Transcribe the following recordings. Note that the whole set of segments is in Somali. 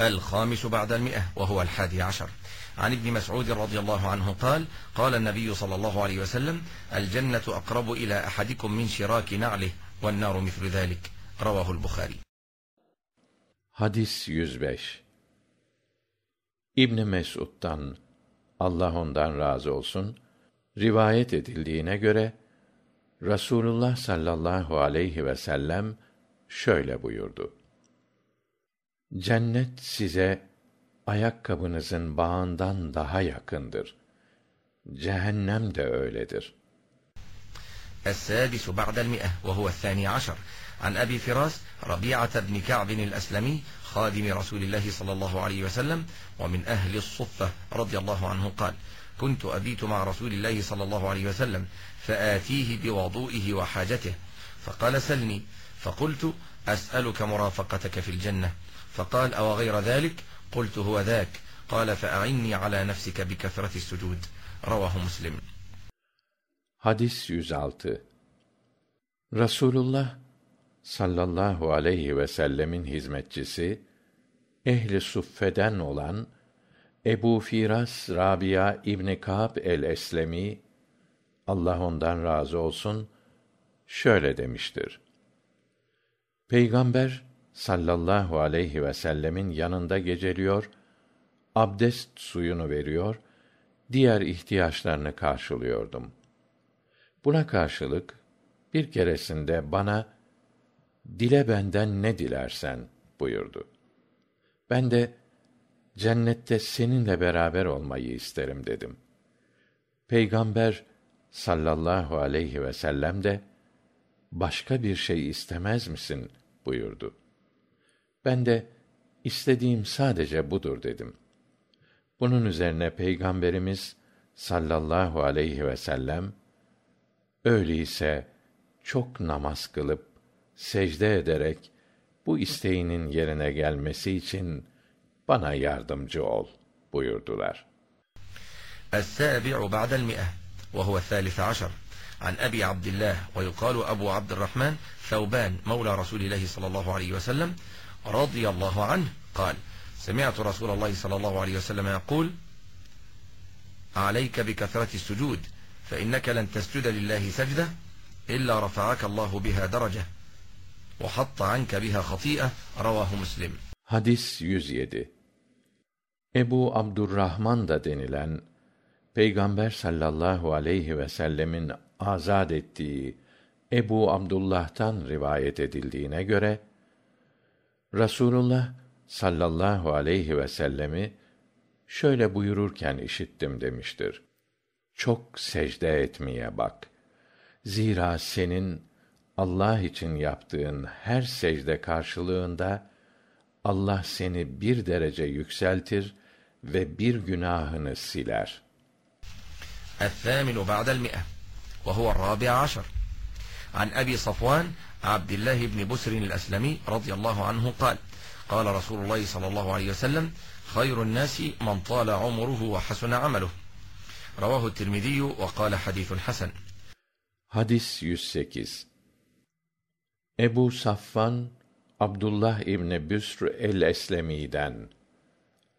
الخامس بعد المئة وهو الحادي عشر عن ابن مسعود رضي الله عنه قال قال النبي صلى الله عليه وسلم الجنة أقرب إلى أحدكم من شراك نعله والنار مثل ذلك رواه البخاري Hadis 105 İbn Mesud'dan Allah ondan razı olsun rivayet edildiğine göre Rasulullah sallallahu aleyhi ve sellem şöyle buyurdu cennet size ayakkabınızın bağından daha yakındır cehennem de öyledir السادس بعد المئة وهو الثاني عشر عن أبي فراس ربيعة بن كعب الأسلمي خادم رسول الله صلى الله عليه وسلم ومن أهل الصفة رضي الله عنه قال كنت أبيت مع رسول الله صلى الله عليه وسلم فآتيه بوضوئه وحاجته فقال سلني فقلت أسألك مرافقتك في الجنة فقال أو غير ذلك قلت هو ذاك قال فأعني على نفسك بكثرة السجود رواه مسلم Hadis 106 Rasulullah sallallahu aleyhi ve sellemin hizmetçisi ehli suffeden olan Ebu Firas Rabia İbni Kâb el-Eslemi Allah ondan razı olsun şöyle demiştir. Peygamber sallallahu aleyhi ve sellemin yanında geceliyor, abdest suyunu veriyor, diğer ihtiyaçlarını karşılıyordum. Buna karşılık bir keresinde bana dile benden ne dilersen buyurdu. Ben de cennette seninle beraber olmayı isterim dedim. Peygamber sallallahu aleyhi ve sellem de başka bir şey istemez misin buyurdu Ben de istediğim sadece budur dedim. Bunun üzerine Peygamberimiz sallallahu aleyhi ve sellem öyleyse çok namaz kılıp secde ederek bu isteğinin yerine gelmesi için bana yardımcı ol buyurdular. السابع بعد المئة وهو الثالث عشر عن أبي عبد الله ويقال أبو عبد الرحمن ثوبان مولى رسول الله صلى الله عليه وسلم رضي الله عنه قال سمعت رسول الله صلى الله عليه وسلم يقول عليك بكثرة السجود فإنك لن تسجد لله سجدة إلا رفعك الله بها درجة وحط عنك بها خطيئة رواه مسلم Hadis 107 Ebu Abdurrahman da denilen Peygamber sallallahu aleyhi ve sellemin azad ettiği Ebu Abdullah'tan rivayet edildiğine göre Rasulullah sallallahu aleyhi ve sellemi şöyle buyururken işittim demiştir. Çok secde etmeye bak. Zira senin Allah için yaptığın her secde karşılığında Allah seni bir derece yükseltir ve bir günahını siler. عن أبي صفوان عبد الله بن بسر الأسلمي رضي الله عنه قال قال رسول الله صلى الله عليه وسلم خير الناس من طال عمره وحسن عمله. رواه الترمذي وقال حديث حسن. Hadis 108 Ebu Safvan Abdullah İbni Büsr el-Eslemi'den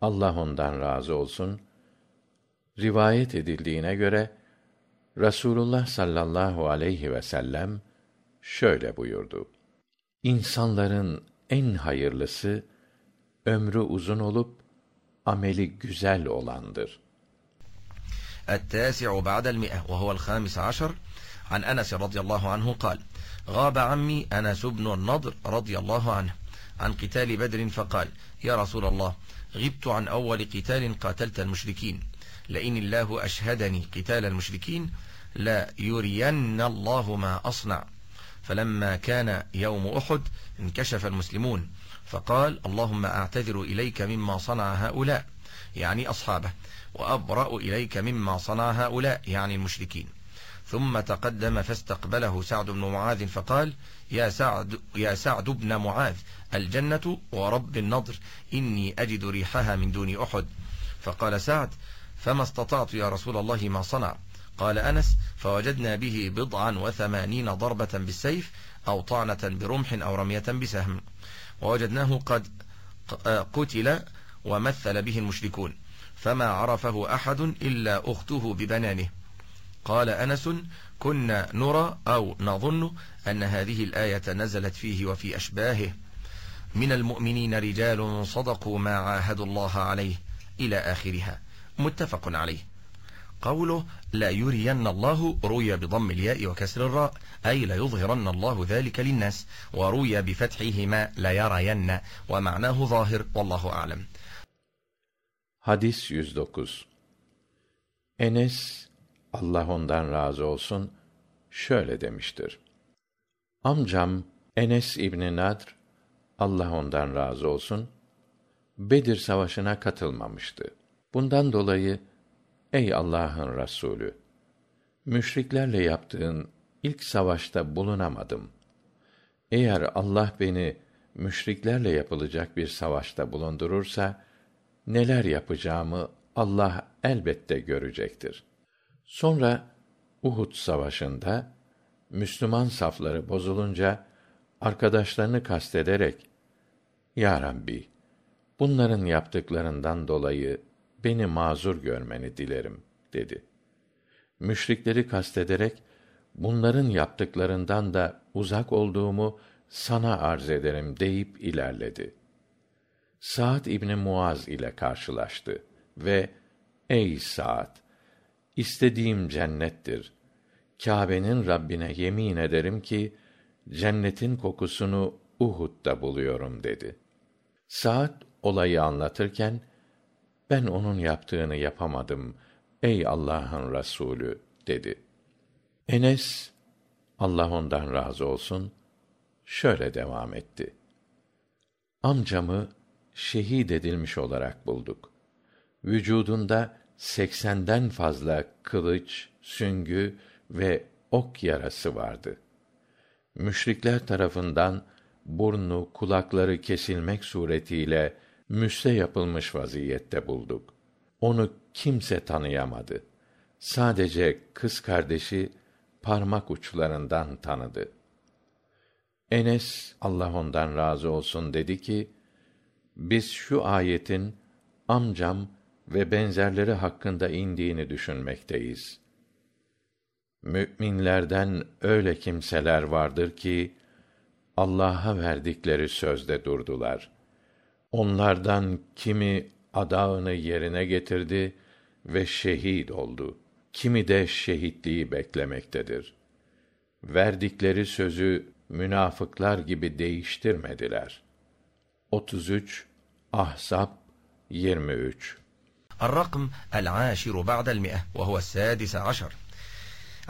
Allah ondan razı olsun. Rivayet edildiğine göre Rasulullah sallallahu aleyhi ve sellem şöyle buyurdu. İnsanların en hayırlısı ömrü uzun olup ameli güzel olandır. التاسع بعد المئة وهو الخامس عشر عن أنس رضي الله عنه قال غاب عمي أنس بن النضر رضي الله عنه عن قتال بدر فقال يا رسول الله غبت عن أول قتال قاتلت المشركين لئن الله أشهدني قتال المشركين لا يرين الله ما أصنع فلما كان يوم أحد انكشف المسلمون فقال اللهم أعتذر إليك مما صنع هؤلاء يعني أصحابه وأبرأ إليك مما صنع هؤلاء يعني المشركين ثم تقدم فاستقبله سعد بن معاذ فقال يا سعد, يا سعد بن معاذ الجنة ورب النضر إني أجد ريحها من دون أحد فقال سعد فما استطعت يا رسول الله ما صنع قال أنس فوجدنا به بضعا وثمانين ضربة بالسيف أو طعنة برمح أو رمية بسهم ووجدناه قد قتل ومثل به المشركون فما عرفه أحد إلا أخته ببنانه قال أنس كنا نرى أو نظن أن هذه الآية نزلت فيه وفي أشباهه من المؤمنين رجال صدقوا ما عاهدوا الله عليه إلى آخرها متفق عليه قوله لا يرين الله روي بضم الياء وكسر الراء أي لا يظهرن الله ذلك للناس وروي بفتحهما لا يرين ومعناه ظاهر والله أعلم Hadis 109 Enes, Allah ondan razı olsun, şöyle demiştir. Amcam Enes İbni Nadr, Allah ondan razı olsun, Bedir Savaşı'na katılmamıştı. Bundan dolayı, ey Allah'ın Resulü, müşriklerle yaptığın ilk savaşta bulunamadım. Eğer Allah beni müşriklerle yapılacak bir savaşta bulundurursa, neler yapacağımı Allah elbette görecektir. Sonra Uhud savaşında Müslüman safları bozulunca arkadaşlarını kastederek Ya Rabbi bunların yaptıklarından dolayı beni mazur görmeni dilerim dedi. Müşrikleri kastederek bunların yaptıklarından da uzak olduğumu sana arz ederim deyip ilerledi. Sa'd İbni Muaz ile karşılaştı ve ey Sa'd istediğim cennettir. Kâbe'nin Rabbine yemin ederim ki cennetin kokusunu Uhud'da buluyorum dedi. Sa'd olayı anlatırken ben onun yaptığını yapamadım ey Allah'ın Resulü dedi. Enes Allah ondan razı olsun şöyle devam etti. Amcamı şehit edilmiş olarak bulduk. Vücudunda seksenden fazla kılıç, süngü ve ok yarası vardı. Müşrikler tarafından burnu, kulakları kesilmek suretiyle müste yapılmış vaziyette bulduk. Onu kimse tanıyamadı. Sadece kız kardeşi parmak uçlarından tanıdı. Enes Allah ondan razı olsun dedi ki: Biz şu ayetin amcam ve benzerleri hakkında indiğini düşünmekteyiz. Mü'minlerden öyle kimseler vardır ki Allah'a verdikleri sözde durdular. Onlardan kimi adağını yerine getirdi ve şehit oldu. Kimi de şehitliği beklemektedir. Verdikleri sözü münafıklar gibi değiştirmediler.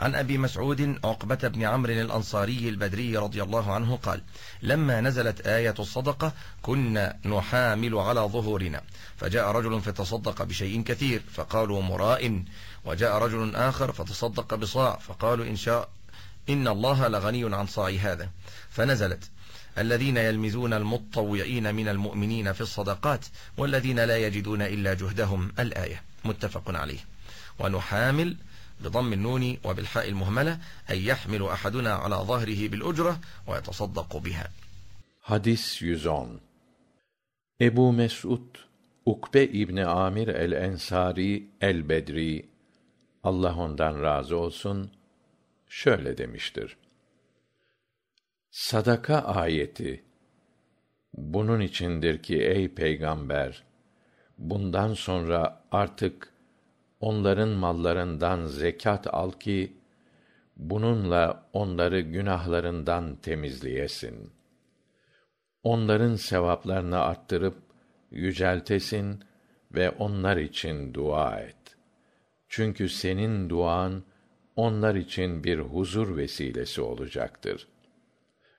عن أبي مسعود عقبة بن عمر الأنصاري البدري رضي الله عنه قال لما نزلت آية الصدقة كنا نحامل على ظهورنا فجاء رجل فتصدق بشيء كثير فقالوا مراء وجاء رجل آخر فتصدق بصاع فقالوا إن شاء إن الله لغني عن صاع هذا فنزلت الذين يلمزون المطوعين من المؤمنين في الصدقات والذين لا يجدون إلا جهدهم الآية متفق عليه ونحامل بضم النون وبالحاء المهملة أي يحمل أحدنا على ظهره بالأجرة ويتصدق بها Hadis 110 Ebu Mes'ud Ukbe İbni Amir el-Ensari el-Bedri Allah ondan razı olsun şöyle demiştir. Sadaka ayeti bunun içindir ki ey peygamber bundan sonra artık onların mallarından zekat al ki bununla onları günahlarından temizleyesin. Onların sevaplarını arttırıp yüceltesin ve onlar için dua et. Çünkü senin duan onlar için bir huzur vesilesi olacaktır.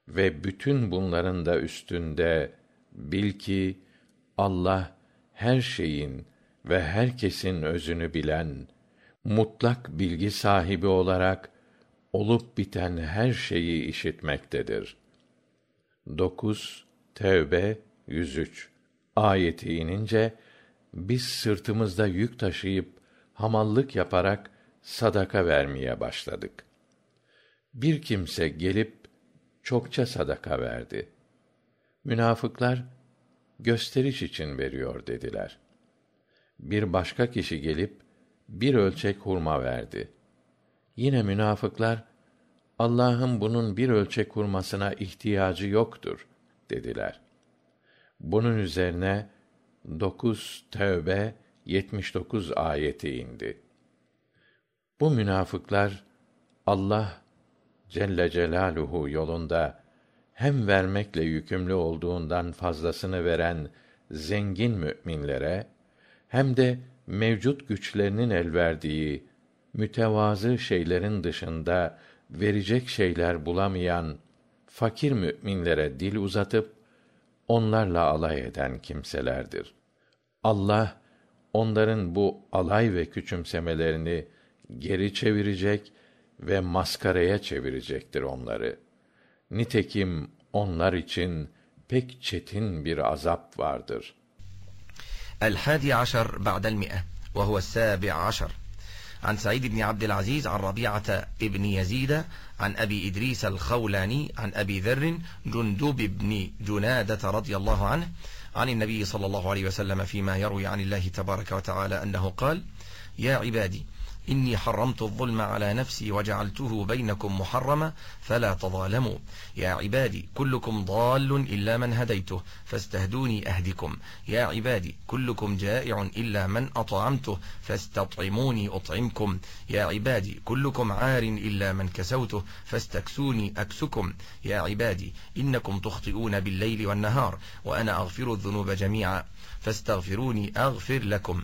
Ve bütün bunların da üstünde bil ki Allah her şeyin ve herkesin özünü bilen, mutlak bilgi sahibi olarak olup biten her şeyi işitmektedir. 9 Tevbe 103 Ayeti inince biz sırtımızda yük taşıyıp hamallık yaparak sadaka vermeye başladık. Bir kimse gelip çokça sadaka verdi. Münafıklar gösteriş için veriyor dediler. Bir başka kişi gelip bir ölçek hurma verdi. Yine münafıklar Allah'ın bunun bir ölçek hurmasına ihtiyacı yoktur dediler. Bunun üzerine 9 Tevbe 79 ayeti indi. Bu münafıklar Allah Celle Celaluhu yolunda hem vermekle yükümlü olduğundan fazlasını veren zengin müminlere hem de mevcut güçlerinin el verdiği mütevazı şeylerin dışında verecek şeyler bulamayan fakir müminlere dil uzatıp onlarla alay eden kimselerdir. Allah onların bu alay ve küçümsemelerini geri çevirecek ve maskaraya çevirecektir onları. Nitekim onlar için pek çetin bir azap vardır. الحادي عشر بعد المئة وهو السابع عشر عن سعيد بن عبد العزيز عن ربيعة ابن يزيد عن أبي إدريس الخولاني عن أبي ذر جندوب بن جنادة رضي الله عنه عن النبي صلى الله عليه وسلم فيما يروي عن الله تبارك وتعالى أنه قال يا عبادي إني حرمت الظلم على نفسي وجعلته بينكم محرمة فلا تظالموا يا عبادي كلكم ضال إلا من هديته فاستهدوني أهدكم يا عبادي كلكم جائع إلا من أطعمته فاستطعموني أطعمكم يا عبادي كلكم عار إلا من كسوته فاستكسوني أكسكم يا عبادي إنكم تخطئون بالليل والنهار وأنا أغفر الذنوب جميعا فاستغفروني أغفر لكم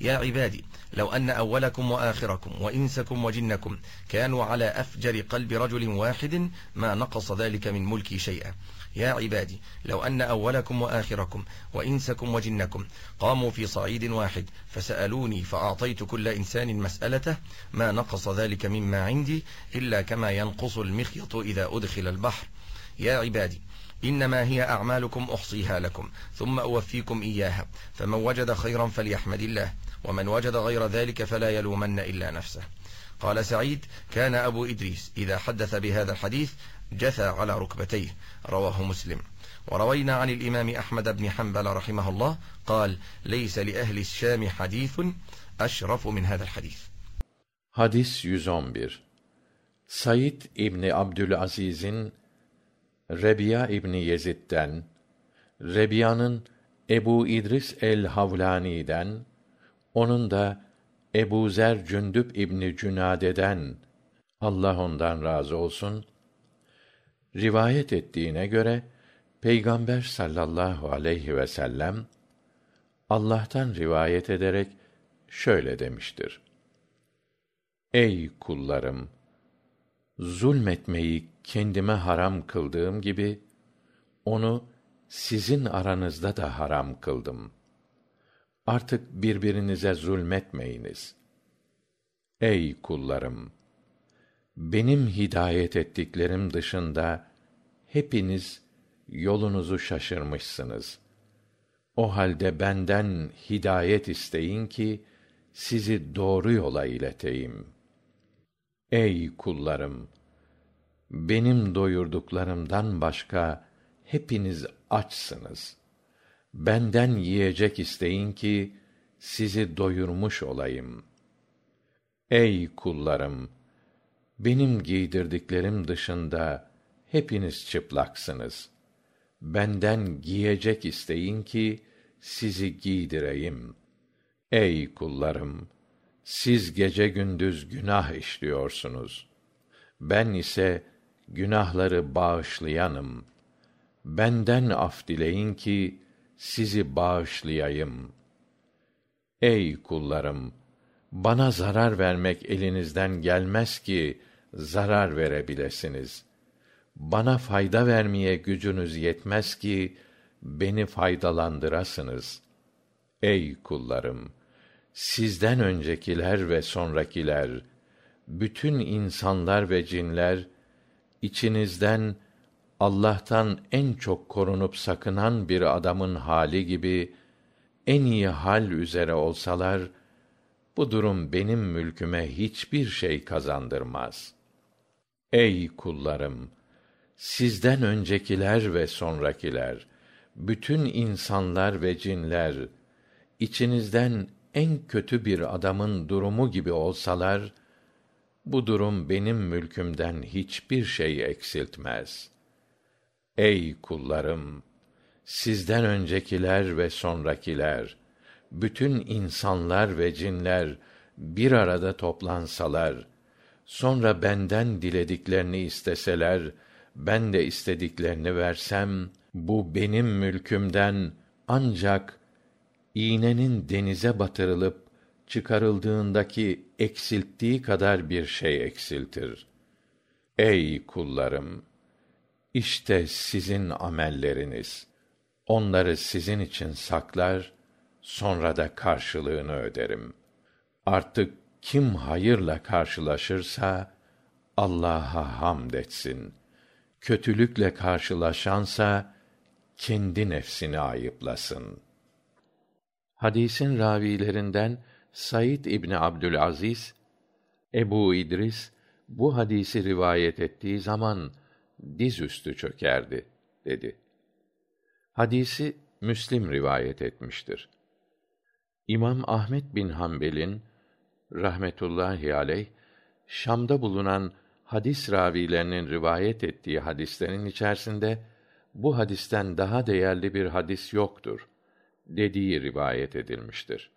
يا عبادي لو أن أولكم وآخركم وإنسكم وجنكم كانوا على أفجر قلب رجل واحد ما نقص ذلك من ملكي شيئا يا عبادي لو أن أولكم وآخركم وإنسكم وجنكم قاموا في صعيد واحد فسألوني فأعطيت كل إنسان مسألته ما نقص ذلك مما عندي إلا كما ينقص المخيط إذا أدخل البحر يا عبادي إنما هي أعمالكم أحصيها لكم ثم أوفيكم إياها فمن وجد خيرا فليحمد الله ومن وجد غير ذلك فلا يلومن إلا نفسه قال سعيد كان أبو إدريس إذا حدث بهذا الحديث جثى على ركبتيه رواه مسلم وروينا عن الإمام أحمد بن حنبل رحمه الله قال ليس لأهل الشام حديث أشرف من هذا الحديث Hadis 111 Said İbni Abdülaziz'in Rebiya İbni Yezid'den, Rebiya'nın Ebu İdris el-Havlani'den, onun da Ebu Zer Cündüb İbni Cünade'den, Allah ondan razı olsun, rivayet ettiğine göre, Peygamber sallallahu aleyhi ve sellem, Allah'tan rivayet ederek şöyle demiştir. Ey kullarım! Zulmetmeyi kendime haram kıldığım gibi, onu sizin aranızda da haram kıldım. Artık birbirinize zulmetmeyiniz. Ey kullarım! Benim hidayet ettiklerim dışında, hepiniz yolunuzu şaşırmışsınız. O halde benden hidayet isteyin ki, sizi doğru yola ileteyim. Ey kullarım! Benim doyurduklarımdan başka hepiniz açsınız. Benden yiyecek isteyin ki sizi doyurmuş olayım. Ey kullarım! Benim giydirdiklerim dışında hepiniz çıplaksınız. Benden giyecek isteyin ki sizi giydireyim. Ey kullarım! Siz gece gündüz günah işliyorsunuz. Ben ise günahları bağışlayanım. Benden af dileyin ki sizi bağışlayayım. Ey kullarım! Bana zarar vermek elinizden gelmez ki zarar verebilesiniz. Bana fayda vermeye gücünüz yetmez ki beni faydalandırasınız. Ey kullarım! Sizden öncekiler ve sonrakiler, bütün insanlar ve cinler içinizden Allah'tan en çok korunup sakınan bir adamın hali gibi en iyi hal üzere olsalar bu durum benim mülküme hiçbir şey kazandırmaz. Ey kullarım! Sizden öncekiler ve sonrakiler, bütün insanlar ve cinler, içinizden en kötü bir adamın durumu gibi olsalar, bu durum benim mülkümden hiçbir şey eksiltmez. Ey kullarım! Sizden öncekiler ve sonrakiler, bütün insanlar ve cinler bir arada toplansalar, sonra benden dilediklerini isteseler, ben de istediklerini versem, bu benim mülkümden ancak iğnenin denize batırılıp çıkarıldığındaki eksilttiği kadar bir şey eksiltir. Ey kullarım! İşte sizin amelleriniz. Onları sizin için saklar, sonra da karşılığını öderim. Artık kim hayırla karşılaşırsa Allah'a hamd etsin. Kötülükle karşılaşansa kendi nefsini ayıplasın. Hadisin ravilerinden Said İbni Abdülaziz, Ebu İdris, bu hadisi rivayet ettiği zaman dizüstü çökerdi, dedi. Hadisi Müslim rivayet etmiştir. İmam Ahmet bin Hanbel'in rahmetullahi aleyh Şam'da bulunan hadis ravilerinin rivayet ettiği hadislerin içerisinde bu hadisten daha değerli bir hadis yoktur dediği rivayet edilmiştir.